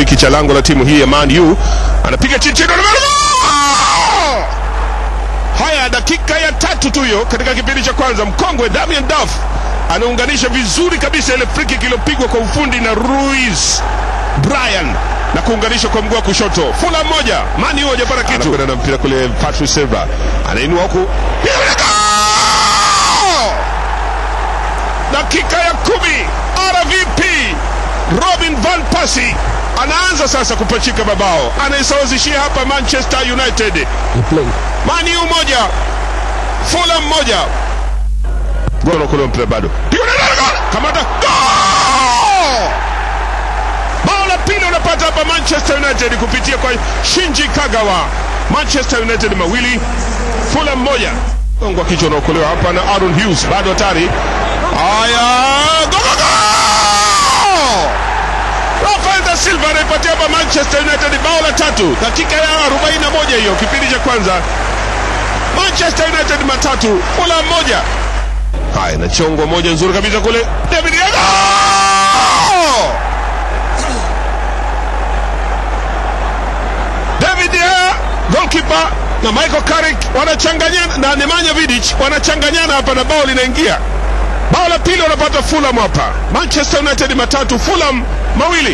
hiki cha lango la timu hii ya Man U, anapiga chini chini, haya dakika ya tatu tu hiyo katika kipindi cha kwanza, mkongwe Damian Duff anaunganisha vizuri kabisa ile free kick iliyopigwa kwa ufundi na Ruiz Brian na kuunganisha kwa mguu wa kushoto. Fulham moja, Man U hajapata kitu. Anakwenda na mpira kule, Patrice Silva. Anainua huku, dakika ya kumi, RVP Robin van Persie anaanza sasa kupachika mabao, anaisawazishia hapa Manchester United. Man U moja, Fulham moja. Golo kule mpira bado. Kamata. Bao la pili unapata hapa Manchester United kupitia kwa Shinji Kagawa. Manchester United mawili, Fulham moja. Gongo wa kichwa unaokolewa hapa na Aaron Hughes, bado hatari. Haya, Da Silva anaipatia hapa Manchester United bao la tatu, dakika ya 41 hiyo, kipindi cha kwanza. Manchester United matatu, kula moja. Haya, na chongo moja nzuri kabisa kule, David Yaga David Diego goalkeeper na Michael Carrick wanachanganyana na Nemanja Vidic wanachanganyana hapa na bao linaingia. Bao la pili wanapata Fulham hapa. Manchester United matatu, Fulham mawili.